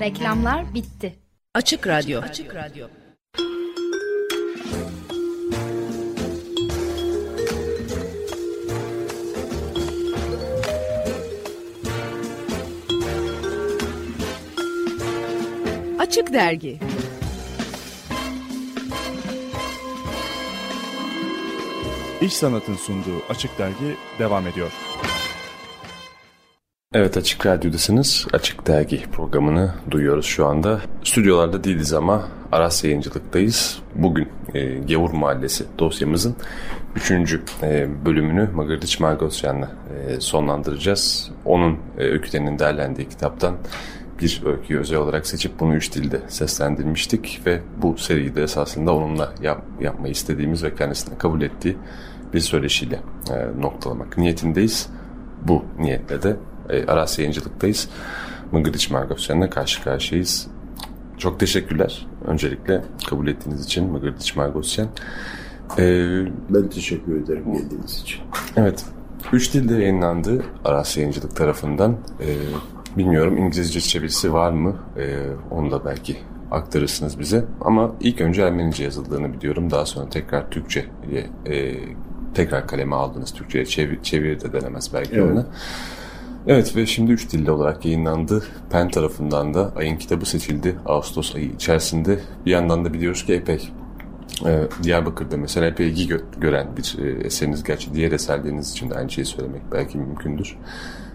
Reklamlar bitti. Açık Radyo. Açık Radyo. Açık Dergi İş Sanat'ın sunduğu Açık Dergi devam ediyor. Evet Açık Radyo'dasınız. Açık Dergi programını duyuyoruz şu anda. Stüdyolarda değiliz ama Aras Yayıncılık'tayız. Bugün e, Gavur Mahallesi dosyamızın 3. E, bölümünü Magırdiç Margosyan'la e, sonlandıracağız. Onun e, öykülerinin derlendiği kitaptan bir öyküyü özel olarak seçip bunu üç dilde seslendirmiştik ve bu seriyi de esasında onunla yap, yapmayı istediğimiz ve kendisine kabul ettiği bir söyleşiyle e, noktalamak niyetindeyiz. Bu niyetle de e, Aras Yayıncılık'tayız. Mıgıdiç Margosyan'la karşı karşıyayız. Çok teşekkürler. Öncelikle kabul ettiğiniz için Mıgıdiç Margosyan. Ee, ben teşekkür ederim geldiğiniz için. Evet. Üç dilde yayınlandı Aras Yayıncılık tarafından. Ee, bilmiyorum İngilizce çevirisi var mı? Ee, onu da belki aktarırsınız bize. Ama ilk önce Ermenice yazıldığını biliyorum. Daha sonra tekrar Türkçe'ye e, tekrar kaleme aldınız. Türkçe'ye çevir, çeviri de denemez belki evet. ona. Evet ve şimdi üç dilde olarak yayınlandı. PEN tarafından da ayın kitabı seçildi. Ağustos ayı içerisinde. Bir yandan da biliyoruz ki epey e, Diyarbakır'da mesela epey ilgi gö- gören bir e, eseriniz. Gerçi diğer eserleriniz için de aynı şeyi söylemek belki mümkündür.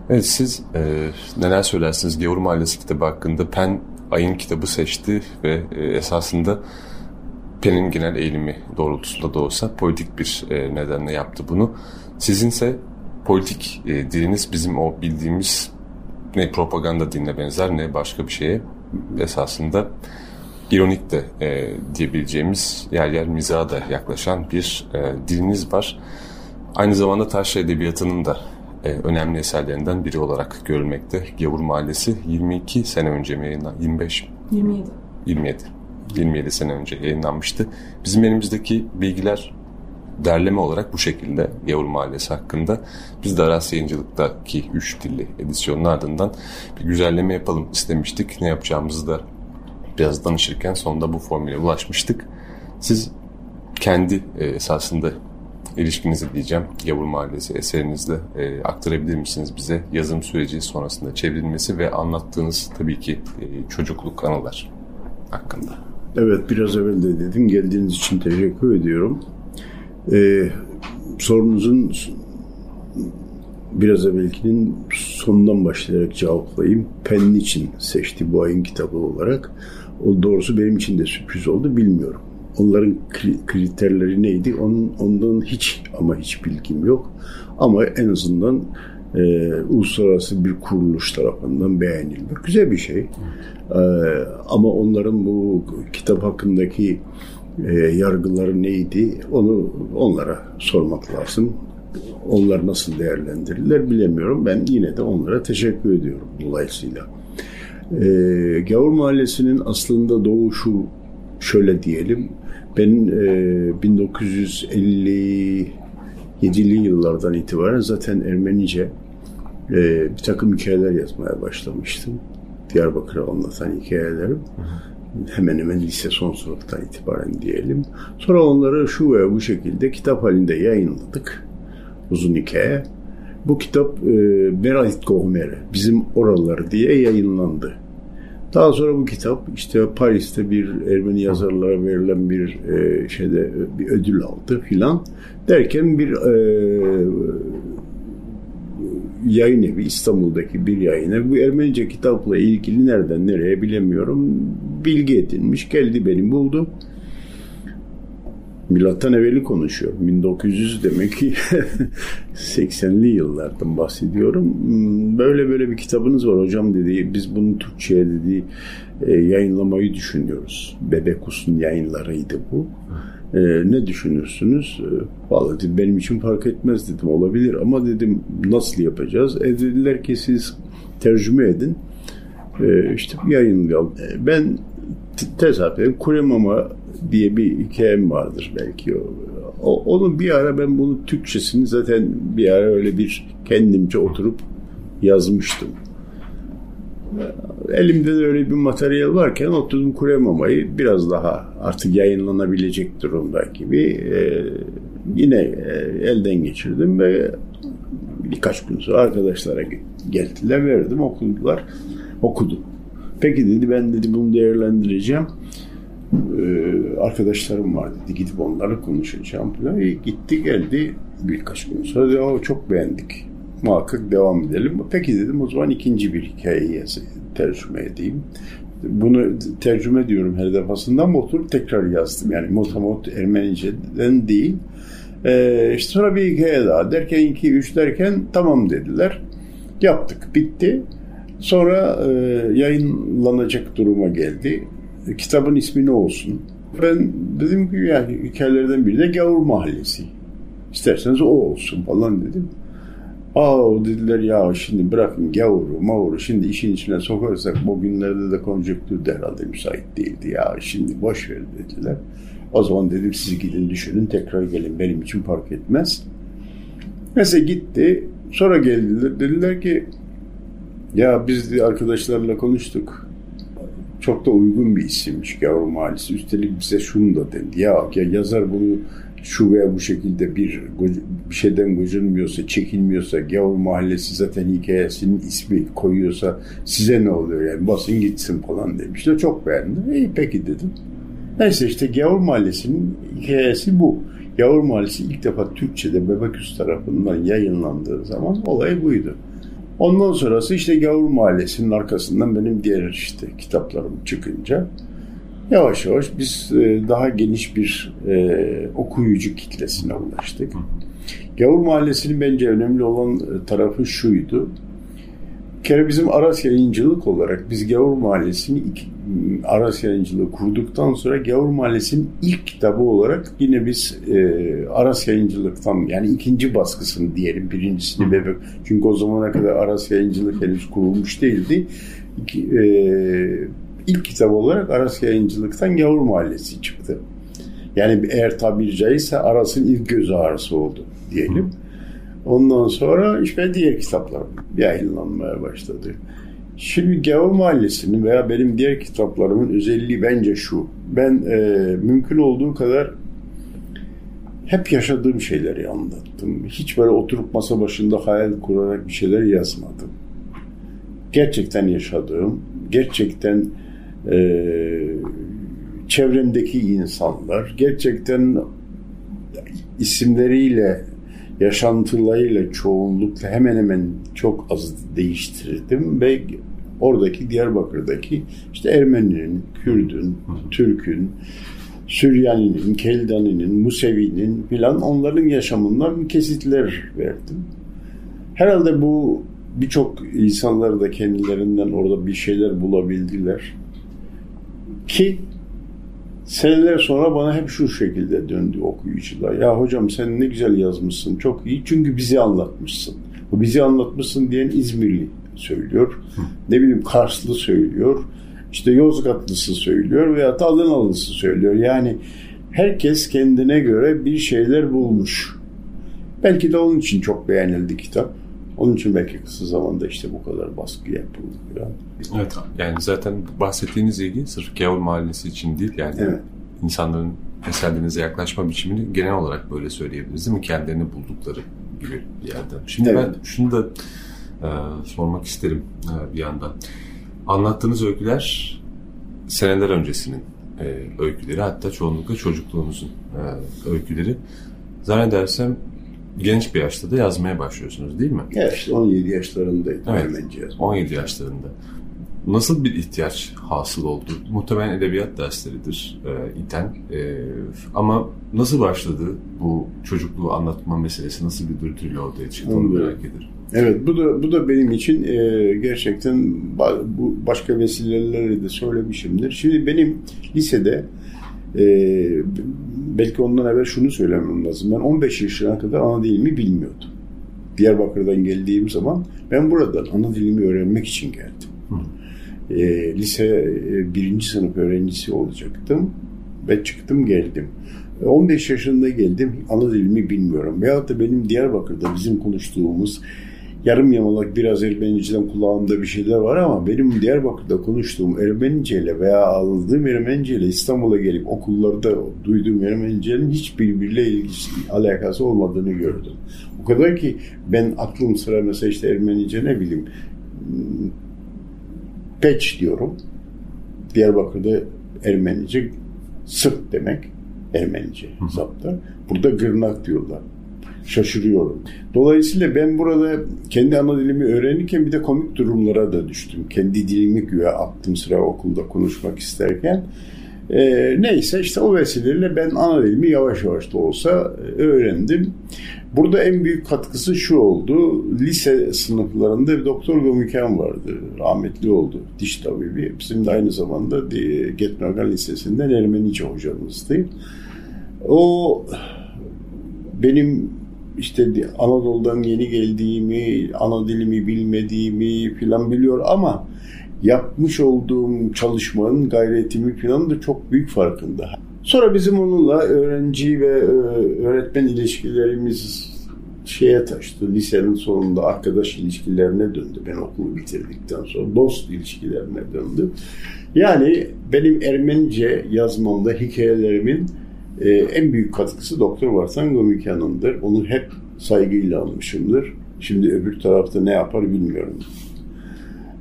Evet siz e, neler söylersiniz Gavur Mahallesi kitabı hakkında? PEN ayın kitabı seçti ve e, esasında PEN'in genel eğilimi doğrultusunda da olsa politik bir e, nedenle yaptı bunu. Sizinse politik e, diliniz bizim o bildiğimiz ne propaganda diline benzer ne başka bir şeye esasında ironik de e, diyebileceğimiz yer yer mizaha da yaklaşan bir e, diliniz var. Aynı zamanda taş edebiyatının da önemli eserlerinden biri olarak görülmekte. Gavur Mahallesi 22 sene önce mi yayınlandı? 25 27. 27. 27 sene önce yayınlanmıştı. Bizim elimizdeki bilgiler derleme olarak bu şekilde Yavur Mahallesi hakkında. Biz de Aras Yayıncılık'taki 3 dilli edisyonun ardından bir güzelleme yapalım istemiştik. Ne yapacağımızı da biraz danışırken sonunda bu formüle ulaşmıştık. Siz kendi e, esasında ilişkinizi diyeceğim Yavur Mahallesi eserinizle e, aktarabilir misiniz bize yazım süreci sonrasında çevrilmesi ve anlattığınız tabii ki e, çocukluk anılar hakkında. Evet biraz evvel de dedim geldiğiniz için teşekkür ediyorum. Ee, sorunuzun biraz evvelkinin sonundan başlayarak cevaplayayım. Penn için seçti bu ayın kitabı olarak. O doğrusu benim için de sürpriz oldu bilmiyorum. Onların kriterleri neydi? Onun, ondan hiç ama hiç bilgim yok. Ama en azından e, uluslararası bir kuruluş tarafından beğenilmek güzel bir şey. E, ama onların bu kitap hakkındaki e, yargıları neydi onu onlara sormak lazım. Onlar nasıl değerlendirirler bilemiyorum. Ben yine de onlara teşekkür ediyorum dolayısıyla. E, Gavur Mahallesi'nin aslında doğuşu şöyle diyelim. Ben e, 1957'li yıllardan itibaren zaten Ermenice e, bir takım hikayeler yazmaya başlamıştım. Diyarbakır'ı anlatan hikayelerim. Hemen hemen lise son sınıftan itibaren diyelim. Sonra onları şu veya bu şekilde kitap halinde yayınladık. Uzun hikaye. Bu kitap e, Berait Kohmer'e, bizim oraları diye yayınlandı. Daha sonra bu kitap işte Paris'te bir Ermeni yazarlara verilen bir e, şeyde bir ödül aldı filan. Derken bir e, yayın evi İstanbul'daki bir yayın evi bu Ermenice kitapla ilgili nereden nereye bilemiyorum bilgi edinmiş geldi beni buldu. Milattan evveli konuşuyor. 1900 demek ki 80'li yıllardan bahsediyorum. Böyle böyle bir kitabınız var hocam dedi. Biz bunu Türkçe'ye dedi e, yayınlamayı düşünüyoruz. Bebekus'un yayınlarıydı bu. E, ne düşünürsünüz? E, Vallahi dedim, benim için fark etmez dedim. Olabilir ama dedim nasıl yapacağız? E dediler ki siz tercüme edin. E, işte yayınlayalım. E, ben tesadüfen Kuremama diye bir hikayem vardır belki o o, onu bir ara ben bunu Türkçesini zaten bir ara öyle bir kendimce oturup yazmıştım. Elimde de öyle bir materyal varken oturdum Kuremamayı biraz daha artık yayınlanabilecek durumda gibi e, yine e, elden geçirdim ve birkaç gün sonra arkadaşlara geldiler verdim okudular okudum. Peki dedi ben dedi bunu değerlendireceğim. Ee, arkadaşlarım var dedi gidip onlarla konuşacağım falan. E, gitti geldi birkaç gün sonra dedi, o çok beğendik. Muhakkak devam edelim. Peki dedim o zaman ikinci bir hikayeyi tercüme edeyim. Bunu tercüme diyorum her defasında ama oturup tekrar yazdım. Yani motamot Ermenice'den değil. Ee, işte sonra bir hikaye daha derken iki üç derken tamam dediler. Yaptık bitti. Sonra e, yayınlanacak duruma geldi. E, kitabın ismi ne olsun? Ben dedim ki yani hikayelerden biri de Gavur Mahallesi. İsterseniz o olsun falan dedim. Aa dediler ya şimdi bırakın gavuru mavuru şimdi işin içine sokarsak bu günlerde de konjektür de herhalde müsait değildi ya şimdi boş ver dediler. O zaman dedim siz gidin düşünün tekrar gelin benim için fark etmez. Mesela gitti sonra geldiler dediler ki ya biz arkadaşlarla konuştuk. Çok da uygun bir isimmiş Gavur Mahallesi. Üstelik bize şunu da dedi. Ya, ya yazar bunu şu veya bu şekilde bir bir şeyden gocunmuyorsa, çekilmiyorsa, Gavur Mahallesi zaten hikayesinin ismi koyuyorsa size ne oluyor yani basın gitsin falan demişler. Çok beğendim. İyi peki dedim. Neyse işte Gavur Mahallesi'nin hikayesi bu. Gavur Mahallesi ilk defa Türkçe'de Bebeküs tarafından yayınlandığı zaman olay buydu. Ondan sonrası işte Gavur Mahallesi'nin arkasından benim diğer işte kitaplarım çıkınca yavaş yavaş biz e, daha geniş bir e, okuyucu kitlesine ulaştık. Gavur Mahallesi'nin bence önemli olan e, tarafı şuydu kere bizim Aras Yayıncılık olarak biz Gavur Mahallesi'ni Aras Yayıncılığı kurduktan sonra Gavur Mahallesi'nin ilk kitabı olarak yine biz e, Aras Yayıncılık'tan yani ikinci baskısını diyelim birincisini bebek çünkü o zamana kadar Aras Yayıncılık henüz kurulmuş değildi. İki, e, ilk kitap olarak Aras Yayıncılık'tan Gavur Mahallesi çıktı. Yani eğer tabiri caizse Aras'ın ilk göz ağrısı oldu diyelim. Hı. Ondan sonra işte diğer kitaplar yayınlanmaya başladı. Şimdi Gavur Mahallesi'nin veya benim diğer kitaplarımın özelliği bence şu. Ben e, mümkün olduğu kadar hep yaşadığım şeyleri anlattım. Hiç böyle oturup masa başında hayal kurarak bir şeyler yazmadım. Gerçekten yaşadığım, gerçekten e, çevremdeki insanlar, gerçekten isimleriyle yaşantılarıyla çoğunlukla hemen hemen çok az değiştirdim ve oradaki Diyarbakır'daki işte Ermeninin, Kürdün, Türk'ün, Süryani'nin, Keldani'nin, Musevi'nin filan onların yaşamından kesitler verdim. Herhalde bu birçok insanlar da kendilerinden orada bir şeyler bulabildiler. Ki Seneler sonra bana hep şu şekilde döndü okuyucular. Ya hocam sen ne güzel yazmışsın, çok iyi çünkü bizi anlatmışsın. Bu bizi anlatmışsın diyen İzmirli söylüyor. Ne bileyim Karslı söylüyor. İşte Yozgatlısı söylüyor veya Adanalısı söylüyor. Yani herkes kendine göre bir şeyler bulmuş. Belki de onun için çok beğenildi kitap. Onun için belki kısa zamanda işte bu kadar baskı yapıldı falan. Evet yani zaten bahsettiğiniz ilgi sırf Gavur Mahallesi için değil yani evet. insanların eserlerinize yaklaşma biçimini genel olarak böyle söyleyebiliriz değil mi? Kendilerini buldukları gibi bir yerden. Şimdi evet. ben şunu da e, sormak isterim e, bir yandan. Anlattığınız öyküler seneler öncesinin e, öyküleri hatta çoğunlukla çocukluğunuzun e, öyküleri. Zannedersem genç bir yaşta da yazmaya başlıyorsunuz değil mi? Evet işte 17 yaşlarındaydım. Evet, 17 yaşlarında. Nasıl bir ihtiyaç hasıl oldu? Muhtemelen edebiyat dersleridir e, iten. E, ama nasıl başladı bu çocukluğu anlatma meselesi? Nasıl bir dürtüyle ortaya çıktı onu merak ederim. Evet bu da bu da benim için e, gerçekten bu başka vesilelerle de söylemişimdir. Şimdi benim lisede e, belki ondan evvel şunu söylemem lazım. Ben 15 yaşına kadar ana dilimi bilmiyordum. Diyarbakır'dan geldiğim zaman ben buradan ana dilimi öğrenmek için geldim. Hı. E, lise e, birinci sınıf öğrencisi olacaktım ve çıktım geldim. 15 yaşında geldim, ana dilimi bilmiyorum. Veyahut da benim Diyarbakır'da bizim konuştuğumuz yarım yamalak biraz Ermeniceden kulağımda bir şeyler var ama benim Diyarbakır'da konuştuğum Ermenice ile veya aldığım Ermenice ile İstanbul'a gelip okullarda duyduğum Ermenice'nin hiç birbiriyle ilgisi, alakası olmadığını gördüm. O kadar ki ben aklım sıra mesela işte Ermenice ne bileyim peç diyorum. Diyarbakır'da Ermenice sırt demek. Ermenice zapta. Burada gırnak diyorlar. Şaşırıyorum. Dolayısıyla ben burada kendi ana dilimi öğrenirken bir de komik durumlara da düştüm. Kendi dilimi güya attım sıra okulda konuşmak isterken. Ee, neyse işte o vesileyle ben ana dilimi yavaş yavaş da olsa öğrendim. Burada en büyük katkısı şu oldu. Lise sınıflarında bir doktor Gömüken vardı. Rahmetli oldu. Diş tabibi. Bizim de aynı zamanda Getnogan Lisesi'nden Ermenice hocamızdı. O benim işte Anadolu'dan yeni geldiğimi, ana dilimi bilmediğimi filan biliyor ama yapmış olduğum çalışmanın gayretimi filan da çok büyük farkında. Sonra bizim onunla öğrenci ve e, öğretmen ilişkilerimiz şeye taştı. Lisenin sonunda arkadaş ilişkilerine döndü. Ben okulu bitirdikten sonra dost ilişkilerine döndü. Yani benim Ermenice yazmamda hikayelerimin e, en büyük katkısı Doktor Varsan Gomikyan'ındır. Onu hep saygıyla almışımdır. Şimdi öbür tarafta ne yapar bilmiyorum.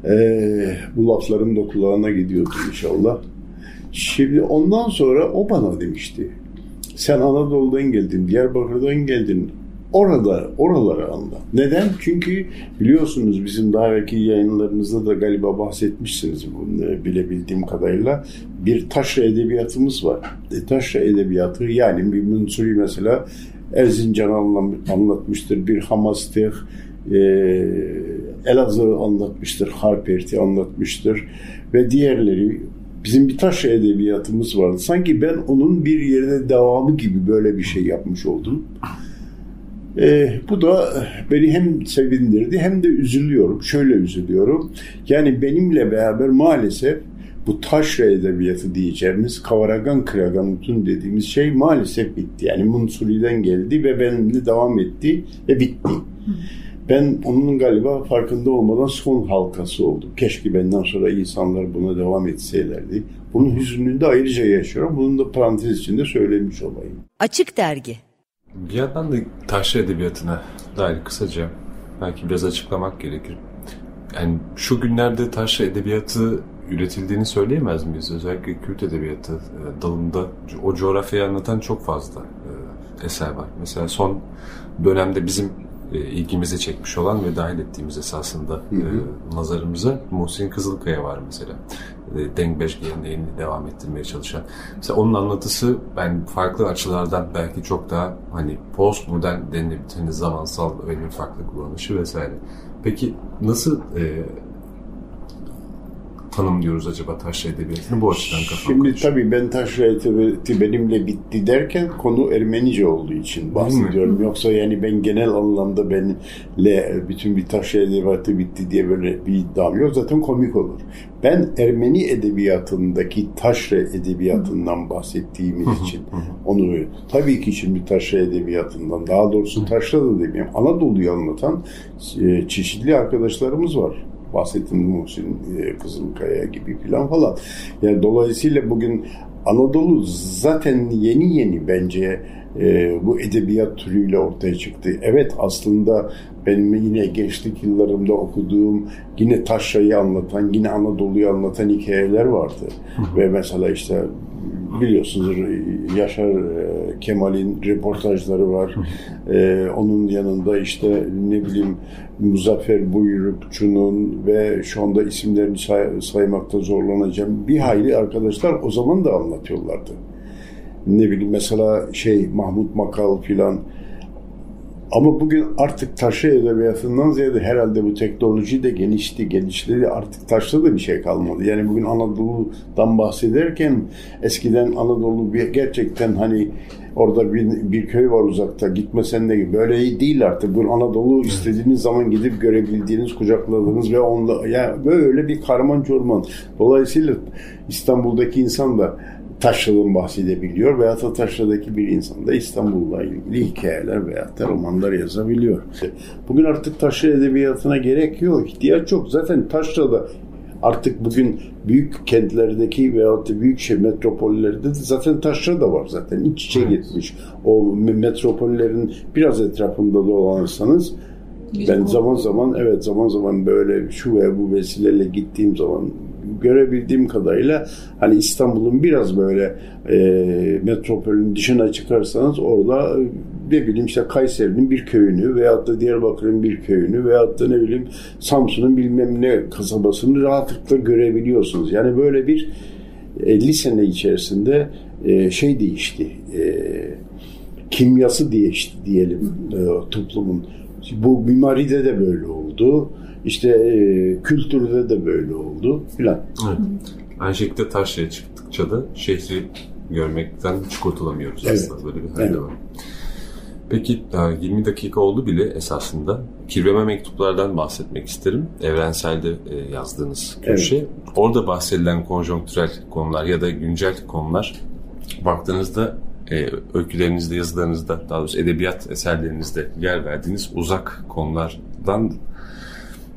E, bu lafların da kulağına gidiyordu inşallah. Şimdi ondan sonra o bana demişti. Sen Anadolu'dan geldin, Diyarbakır'dan geldin. Orada, oraları anla. Neden? Çünkü biliyorsunuz bizim daha evvelki yayınlarınızda da galiba bahsetmişsiniz bunu bilebildiğim kadarıyla. Bir taşra edebiyatımız var. E, taşra edebiyatı yani bir Münsuri mesela Erzincan anlatmıştır, bir Hamastih, e, Elazığ anlatmıştır, Harperti anlatmıştır ve diğerleri bizim bir taş edebiyatımız vardı. Sanki ben onun bir yerine devamı gibi böyle bir şey yapmış oldum. E, bu da beni hem sevindirdi hem de üzülüyorum. Şöyle üzülüyorum. Yani benimle beraber maalesef bu taşra edebiyatı diyeceğimiz Kavaragan Kraganutun dediğimiz şey maalesef bitti. Yani Munsuri'den geldi ve benimle devam etti ve bitti. Ben onun galiba farkında olmadan son halkası oldum. Keşke benden sonra insanlar buna devam etseylerdi. Bunun hüznünü de ayrıca yaşıyorum. Bunun da parantez içinde söylemiş olayım. Açık Dergi Bir yandan da taşra edebiyatına dair kısaca belki biraz açıklamak gerekir. Yani şu günlerde taşra edebiyatı üretildiğini söyleyemez miyiz? Özellikle Kürt edebiyatı e, dalında o coğrafyayı anlatan çok fazla e, eser var. Mesela son dönemde bizim ilgimizi çekmiş olan ve dahil ettiğimiz esasında hı hı. E, nazarımıza Muhsin Kızılkaya var mesela. E, Dengbeş geleneğini devam ettirmeye çalışan. Mesela onun anlatısı ben farklı açılardan belki çok daha hani post modern denilebilir hani zamansal öyle farklı kullanışı vesaire. Peki nasıl e, tanımlıyoruz acaba taşra edebiyatını bu açıdan kafam Şimdi konuşuyor. tabii ben taşra edebiyatı benimle bitti derken konu Ermenice olduğu için bahsediyorum. Yoksa yani ben genel anlamda benle bütün bir taşra edebiyatı bitti diye böyle bir iddiam yok. Zaten komik olur. Ben Ermeni edebiyatındaki taşra edebiyatından bahsettiğimiz için onu tabii ki şimdi taşra edebiyatından daha doğrusu taşra da demeyeyim Anadolu'yu anlatan e, çeşitli arkadaşlarımız var bahsettiğim Muhsin e, Kızılkaya gibi filan falan. Yani dolayısıyla bugün Anadolu zaten yeni yeni bence e, bu edebiyat türüyle ortaya çıktı. Evet aslında benim yine gençlik yıllarımda okuduğum yine Taşra'yı anlatan, yine Anadolu'yu anlatan hikayeler vardı. Ve mesela işte biliyorsunuz Yaşar e, Kemal'in reportajları var. Ee, onun yanında işte ne bileyim Muzaffer Buyrukçu'nun ve şu anda isimlerini say- saymakta zorlanacağım bir hayli arkadaşlar o zaman da anlatıyorlardı. Ne bileyim mesela şey Mahmut Makal filan ama bugün artık taşı edebiyatından ziyade herhalde bu teknoloji de genişti, genişledi. Artık taşta da bir şey kalmadı. Yani bugün Anadolu'dan bahsederken eskiden Anadolu bir, gerçekten hani orada bir, bir köy var uzakta gitmesen de böyle değil artık. Bugün Anadolu istediğiniz zaman gidip görebildiğiniz, kucakladığınız ve onunla yani böyle bir karman çorman. Dolayısıyla İstanbul'daki insan da Taşra'dan bahsedebiliyor veya da Taşra'daki bir insan da İstanbul'la ilgili hikayeler veya da romanlar yazabiliyor. Bugün artık Taşra edebiyatına gerek yok, ihtiyaç yok. Zaten Taşra'da artık bugün büyük kentlerdeki veyahut da büyük şey metropollerde de zaten taşra da var zaten iç içe gitmiş. O metropollerin biraz etrafında dolanırsanız ben zaman zaman evet zaman zaman böyle şu veya bu vesileyle gittiğim zaman görebildiğim kadarıyla hani İstanbul'un biraz böyle e, metropolün dışına çıkarsanız orada ne bileyim işte Kayseri'nin bir köyünü veyahut da Diyarbakır'ın bir köyünü veyahut da ne bileyim Samsun'un bilmem ne kasabasını rahatlıkla görebiliyorsunuz. Yani böyle bir 50 sene içerisinde e, şey değişti. E, kimyası değişti diyelim e, toplumun. Bu mimaride de böyle oldu. İşte e, kültürde de böyle oldu filan. Evet. Aynı şekilde Taşra'ya çıktıkça da şehri görmekten hiç kurtulamıyoruz Evet. aslında. Böyle bir halde Evet. var. Peki daha 20 dakika oldu bile esasında. Kirveme mektuplardan bahsetmek isterim. Evrenselde e, yazdığınız köşe. Orada bahsedilen konjonktürel konular ya da güncel konular baktığınızda e, öykülerinizde, yazılarınızda, daha doğrusu edebiyat eserlerinizde yer verdiğiniz uzak konulardan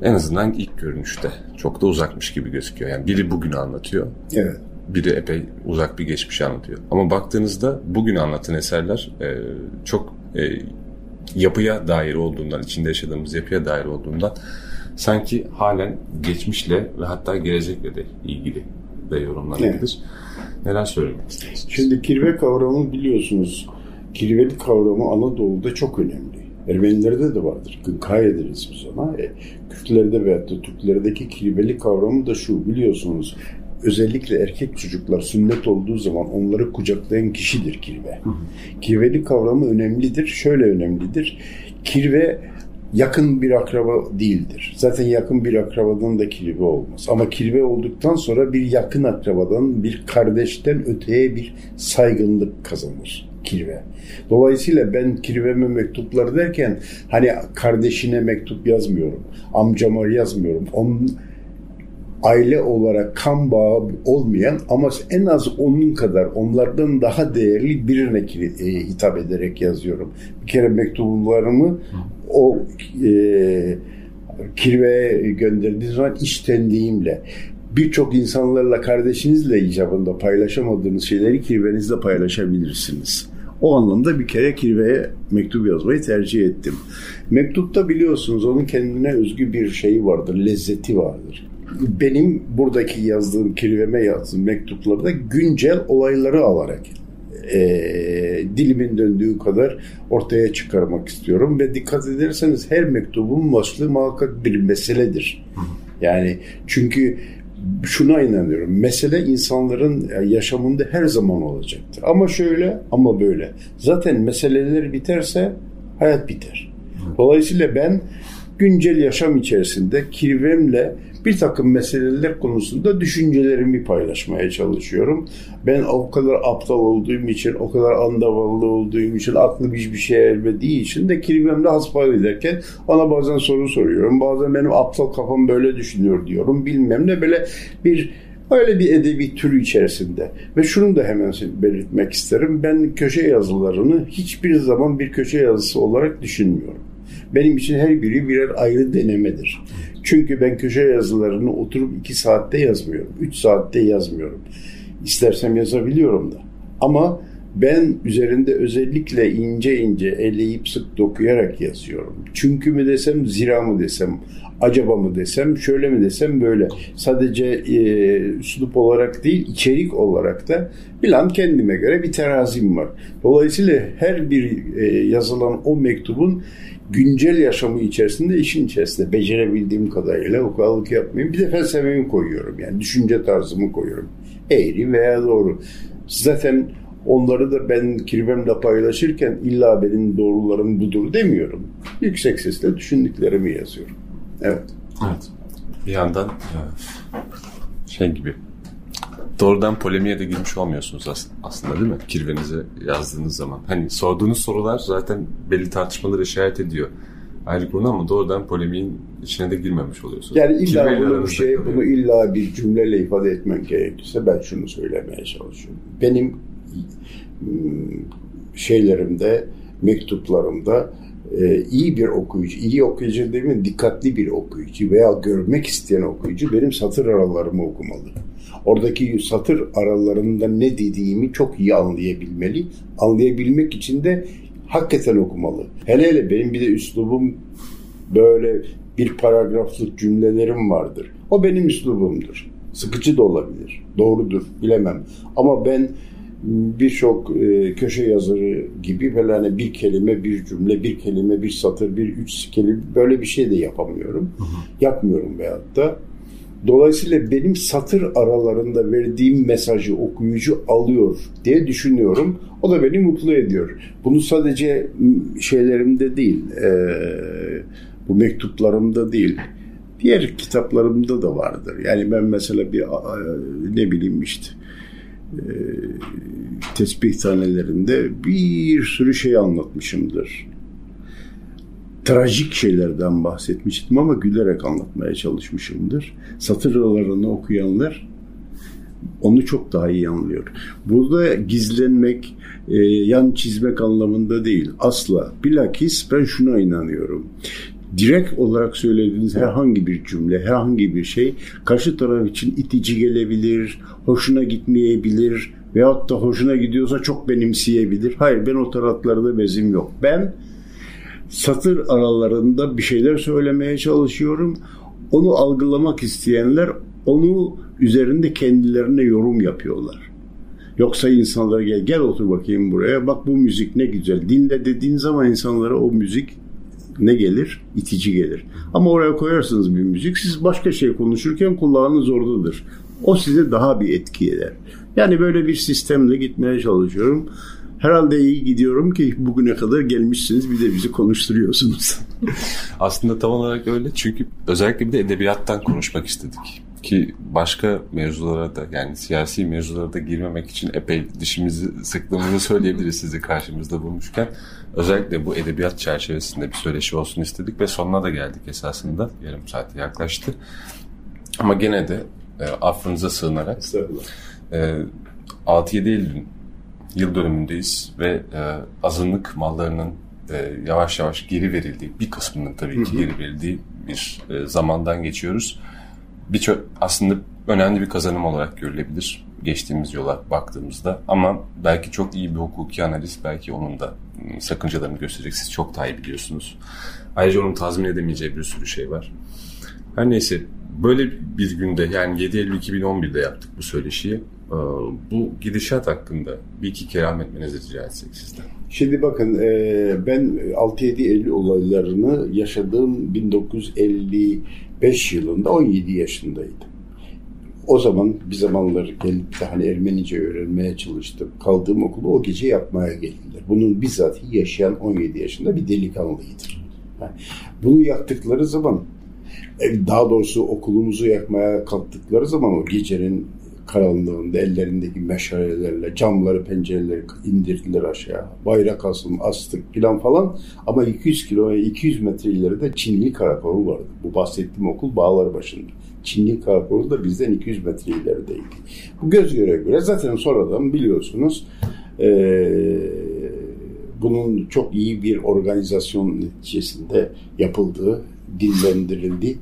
en azından ilk görünüşte çok da uzakmış gibi gözüküyor. Yani biri bugünü anlatıyor, Evet. biri epey uzak bir geçmişi anlatıyor. Ama baktığınızda bugün anlatan eserler e, çok e, yapıya dair olduğundan, içinde yaşadığımız yapıya dair olduğundan sanki halen geçmişle ve hatta gelecekle de ilgili de yorumlanabilir. Neler söylemek istersiniz? Şimdi kirve kavramı biliyorsunuz. Kirveli kavramı Anadolu'da çok önemli. Ermenilerde de vardır. Gınkay ederiz biz ona. E, Kürtlerde veyahut da Türklerdeki kirveli kavramı da şu biliyorsunuz. Özellikle erkek çocuklar sünnet olduğu zaman onları kucaklayan kişidir kirve. Kirveli kavramı önemlidir. Şöyle önemlidir. Kirve yakın bir akraba değildir. Zaten yakın bir akrabadan da kirve olmaz. Ama kirve olduktan sonra bir yakın akrabadan, bir kardeşten öteye bir saygınlık kazanır kirve. Dolayısıyla ben kirveme mektuplar derken hani kardeşine mektup yazmıyorum. Amcama yazmıyorum. Onun aile olarak kan bağı olmayan ama en az onun kadar onlardan daha değerli birine e, hitap ederek yazıyorum. Bir kere mektuplarımı o e, kirveye gönderdiğim zaman içtenliğimle birçok insanlarla kardeşinizle icabında paylaşamadığınız şeyleri kirvenizle paylaşabilirsiniz. O anlamda bir kere kirveye mektup yazmayı tercih ettim. Mektupta biliyorsunuz onun kendine özgü bir şeyi vardır, lezzeti vardır. Benim buradaki yazdığım, kirveme yazdığım mektuplarda güncel olayları alarak e, dilimin döndüğü kadar ortaya çıkarmak istiyorum ve dikkat ederseniz her mektubun başlığı muhakkak bir meseledir. Yani çünkü şuna inanıyorum. Mesele insanların yaşamında her zaman olacaktır. Ama şöyle ama böyle. Zaten meseleler biterse hayat biter. Dolayısıyla ben güncel yaşam içerisinde kirvemle bir takım meseleler konusunda düşüncelerimi paylaşmaya çalışıyorum. Ben o kadar aptal olduğum için, o kadar andavallı olduğum için, aklım hiçbir şeye ermediği için de kirvemle hasbihal ederken ona bazen soru soruyorum. Bazen benim aptal kafam böyle düşünüyor diyorum. Bilmem ne böyle bir Öyle bir edebi türü içerisinde. Ve şunu da hemen belirtmek isterim. Ben köşe yazılarını hiçbir zaman bir köşe yazısı olarak düşünmüyorum. Benim için her biri birer ayrı denemedir. Çünkü ben köşe yazılarını oturup iki saatte yazmıyorum. Üç saatte yazmıyorum. İstersem yazabiliyorum da. Ama ben üzerinde özellikle ince ince eleyip sık dokuyarak yazıyorum. Çünkü mü desem, zira mı desem, acaba mı desem, şöyle mi desem böyle. Sadece e, üslup olarak değil, içerik olarak da bilen kendime göre bir terazim var. Dolayısıyla her bir e, yazılan o mektubun güncel yaşamı içerisinde işin içerisinde becerebildiğim kadarıyla ukalalık yapmayayım. Bir de felsefemi koyuyorum yani düşünce tarzımı koyuyorum. Eğri veya doğru. Zaten onları da ben kirvemle paylaşırken illa benim doğrularım budur demiyorum. Yüksek sesle düşündüklerimi yazıyorum. Evet. Evet. Bir yandan şey gibi doğrudan polemiğe de girmiş olmuyorsunuz aslında değil mi? Kirvenize yazdığınız zaman. Hani sorduğunuz sorular zaten belli tartışmaları işaret ediyor. ayrı konu ama doğrudan polemiğin içine de girmemiş oluyorsunuz. Yani illa bunu bir şey, kalıyor. bunu illa bir cümleyle ifade etmen gerekirse ben şunu söylemeye çalışıyorum. Benim şeylerimde, mektuplarımda e, iyi bir okuyucu, iyi okuyucu demeyin dikkatli bir okuyucu veya görmek isteyen okuyucu benim satır aralarımı okumalı. Oradaki satır aralarında ne dediğimi çok iyi anlayabilmeli. Anlayabilmek için de hakikaten okumalı. Hele hele benim bir de üslubum böyle bir paragraflık cümlelerim vardır. O benim üslubumdur. Sıkıcı da olabilir. Doğrudur. Bilemem. Ama ben birçok e, köşe yazarı gibi böyle hani bir kelime, bir cümle, bir kelime, bir satır, bir üç kelime böyle bir şey de yapamıyorum. Yapmıyorum veyahut da. Dolayısıyla benim satır aralarında verdiğim mesajı okuyucu alıyor diye düşünüyorum. O da beni mutlu ediyor. Bunu sadece şeylerimde değil, e, bu mektuplarımda değil, diğer kitaplarımda da vardır. Yani ben mesela bir ne bileyim işte e, tesbih tanelerinde bir sürü şey anlatmışımdır. Trajik şeylerden bahsetmiştim ama gülerek anlatmaya çalışmışımdır. Satır aralarını okuyanlar onu çok daha iyi anlıyor. Burada gizlenmek, e, yan çizmek anlamında değil. Asla. Bilakis ben şuna inanıyorum. Direkt olarak söylediğiniz herhangi bir cümle, herhangi bir şey karşı taraf için itici gelebilir, hoşuna gitmeyebilir veyahut da hoşuna gidiyorsa çok benimseyebilir. Hayır ben o taraflarda bezim yok. Ben satır aralarında bir şeyler söylemeye çalışıyorum. Onu algılamak isteyenler onu üzerinde kendilerine yorum yapıyorlar. Yoksa insanlara gel, gel otur bakayım buraya. Bak bu müzik ne güzel. Dinle dediğin zaman insanlara o müzik ne gelir? İtici gelir. Ama oraya koyarsınız bir müzik. Siz başka şey konuşurken kulağınız oradadır. O size daha bir etki eder. Yani böyle bir sistemle gitmeye çalışıyorum. Herhalde iyi gidiyorum ki bugüne kadar gelmişsiniz bir de bizi konuşturuyorsunuz. Aslında tam olarak öyle çünkü özellikle bir de edebiyattan konuşmak istedik. Ki başka mevzulara da yani siyasi mevzulara da girmemek için epey dişimizi sıktığımızı söyleyebiliriz sizi karşımızda bulmuşken. Özellikle bu edebiyat çerçevesinde bir söyleşi olsun istedik ve sonuna da geldik esasında. Yarım saate yaklaştı. Ama gene de e, affınıza sığınarak e, 6-7 Eylül'ün yıl dönümündeyiz ve e, azınlık mallarının e, yavaş yavaş geri verildiği, bir kısmının tabii ki geri verildiği bir e, zamandan geçiyoruz. Birçok aslında önemli bir kazanım olarak görülebilir geçtiğimiz yola baktığımızda ama belki çok iyi bir hukuki analiz belki onun da ım, sakıncalarını gösterecek. Siz çok daha iyi biliyorsunuz. Ayrıca onun tazmin edemeyeceği bir sürü şey var. Her neyse böyle bir günde yani 7 Eylül 2011'de yaptık bu söyleşiyi. Ee, Bu gidişat hakkında bir iki kelam etmenizi rica etsek sizden. Şimdi bakın e, ben 6-7 Eylül olaylarını yaşadığım 1955 yılında 17 yaşındaydım. O zaman bir zamanlar gelip de hani Ermenice öğrenmeye çalıştım. Kaldığım okulu o gece yapmaya geldiler. Bunun bizzat yaşayan 17 yaşında bir delikanlıydır. Yani bunu yaktıkları zaman e, daha doğrusu okulumuzu yakmaya kalktıkları zaman o gecenin karanlığında ellerindeki meşalelerle camları pencereleri indirdiler aşağı. Bayrak asın astık filan falan. Ama 200 kilo 200 metre ileride Çinli karakolu vardı. Bu bahsettiğim okul bağlar başında. Çinli karakolu da bizden 200 metre ilerideydi. Bu göz göre göre zaten sonradan biliyorsunuz eee bunun çok iyi bir organizasyon neticesinde yapıldığı, dillendirildi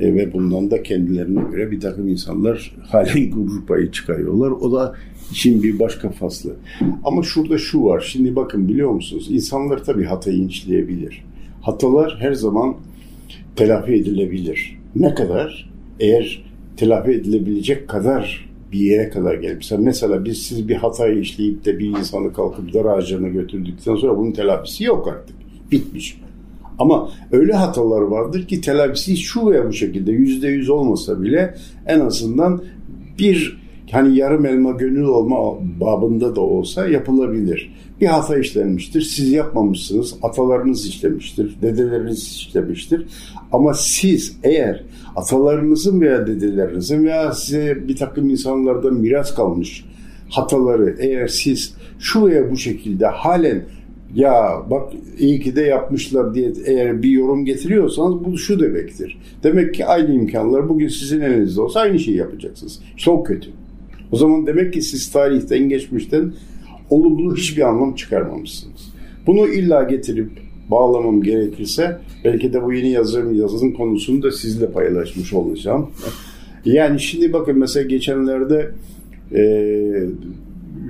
E, ve bundan da kendilerine göre bir takım insanlar halen gurur payı çıkarıyorlar. O da işin bir başka faslı. Ama şurada şu var. Şimdi bakın biliyor musunuz? İnsanlar tabii hatayı işleyebilir. Hatalar her zaman telafi edilebilir. Ne kadar? Eğer telafi edilebilecek kadar bir yere kadar gelmişse mesela biz siz bir hatayı işleyip de bir insanı kalkıp dar ağacına götürdükten sonra bunun telafisi yok artık. Bitmiş. Ama öyle hatalar vardır ki telafisi şu veya bu şekilde yüzde yüz olmasa bile en azından bir hani yarım elma gönül olma babında da olsa yapılabilir. Bir hata işlenmiştir. Siz yapmamışsınız. Atalarınız işlemiştir. Dedeleriniz işlemiştir. Ama siz eğer atalarınızın veya dedelerinizin veya size bir takım insanlardan miras kalmış hataları eğer siz şu veya bu şekilde halen ya bak iyi ki de yapmışlar diye eğer bir yorum getiriyorsanız bu şu demektir. Demek ki aynı imkanlar bugün sizin elinizde olsa aynı şeyi yapacaksınız. Çok kötü. O zaman demek ki siz tarihten geçmişten olumlu hiçbir anlam çıkarmamışsınız. Bunu illa getirip bağlamam gerekirse belki de bu yeni yazım yazının konusunu da sizle paylaşmış olacağım. Yani şimdi bakın mesela geçenlerde e,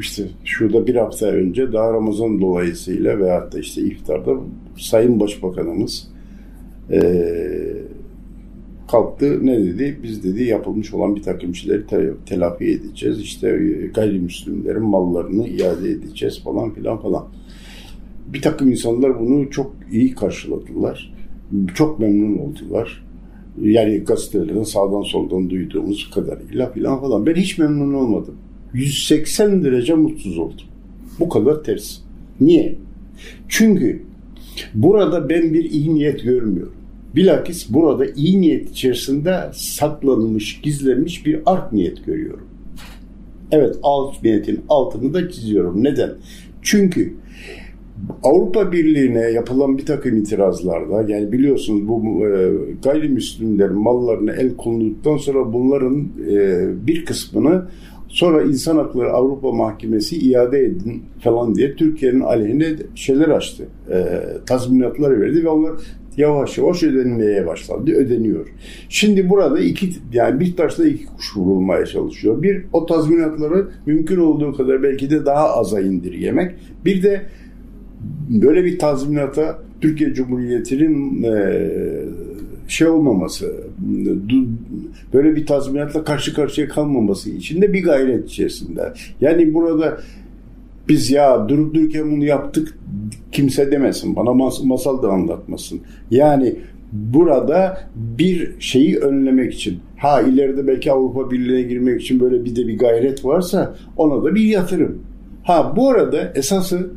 işte şurada bir hafta önce daha Ramazan dolayısıyla veyahut da işte iftarda Sayın Başbakanımız e, kalktı ne dedi? Biz dedi yapılmış olan bir takım şeyleri te- telafi edeceğiz. İşte gayrimüslimlerin mallarını iade edeceğiz falan filan falan. Bir takım insanlar bunu çok iyi karşıladılar. Çok memnun oldular. Yani gazetelerden sağdan soldan duyduğumuz kadarıyla filan falan. Ben hiç memnun olmadım. 180 derece mutsuz oldum. Bu kadar ters. Niye? Çünkü burada ben bir iyi niyet görmüyorum. Bilakis burada iyi niyet içerisinde saklanmış, gizlenmiş bir art niyet görüyorum. Evet, alt niyetin altını da çiziyorum. Neden? Çünkü Avrupa Birliği'ne yapılan bir takım itirazlarda yani biliyorsunuz bu e, gayrimüslimlerin mallarına el konulduktan sonra bunların e, bir kısmını sonra İnsan Hakları Avrupa Mahkemesi iade edin falan diye Türkiye'nin aleyhine şeyler açtı. E, tazminatlar verdi ve onlar yavaş yavaş ödenmeye başlandı. Ödeniyor. Şimdi burada iki yani bir taşla iki kuş vurulmaya çalışıyor. Bir o tazminatları mümkün olduğu kadar belki de daha aza indirgemek. Bir de böyle bir tazminata Türkiye Cumhuriyeti'nin e, şey olmaması, böyle bir tazminatla karşı karşıya kalmaması için de bir gayret içerisinde. Yani burada biz ya durup dururken bunu yaptık kimse demesin. Bana mas- masal da anlatmasın. Yani burada bir şeyi önlemek için ha ileride belki Avrupa Birliği'ne girmek için böyle bir de bir gayret varsa ona da bir yatırım. Ha bu arada esası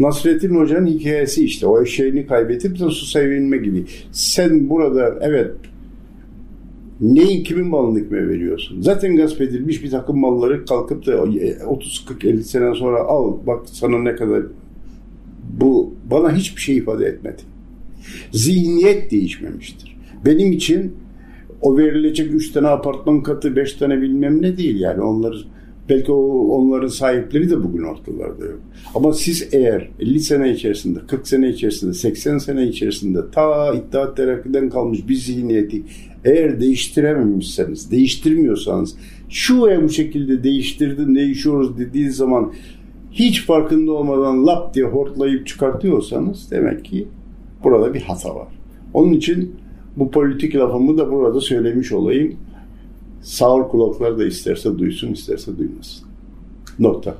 Nasrettin Hoca'nın hikayesi işte. O eşeğini kaybetip de su sevinme gibi. Sen burada evet neyin kimin malını kime veriyorsun? Zaten gasp edilmiş bir takım malları kalkıp da 30 40 50 sene sonra al bak sana ne kadar bu bana hiçbir şey ifade etmedi. Zihniyet değişmemiştir. Benim için o verilecek 3 tane apartman katı, 5 tane bilmem ne değil yani onlar belki o onların sahipleri de bugün ortalarda yok. Ama siz eğer 50 sene içerisinde, 40 sene içerisinde, 80 sene içerisinde ta İttihat Terakki'den kalmış bir zihniyeti eğer değiştirememişseniz, değiştirmiyorsanız şu veya bu şekilde değiştirdim, değişiyoruz dediği zaman hiç farkında olmadan lap diye hortlayıp çıkartıyorsanız demek ki burada bir hata var. Onun için bu politik lafımı da burada söylemiş olayım. Sağır kulaklar da isterse duysun, isterse duymasın. Nokta.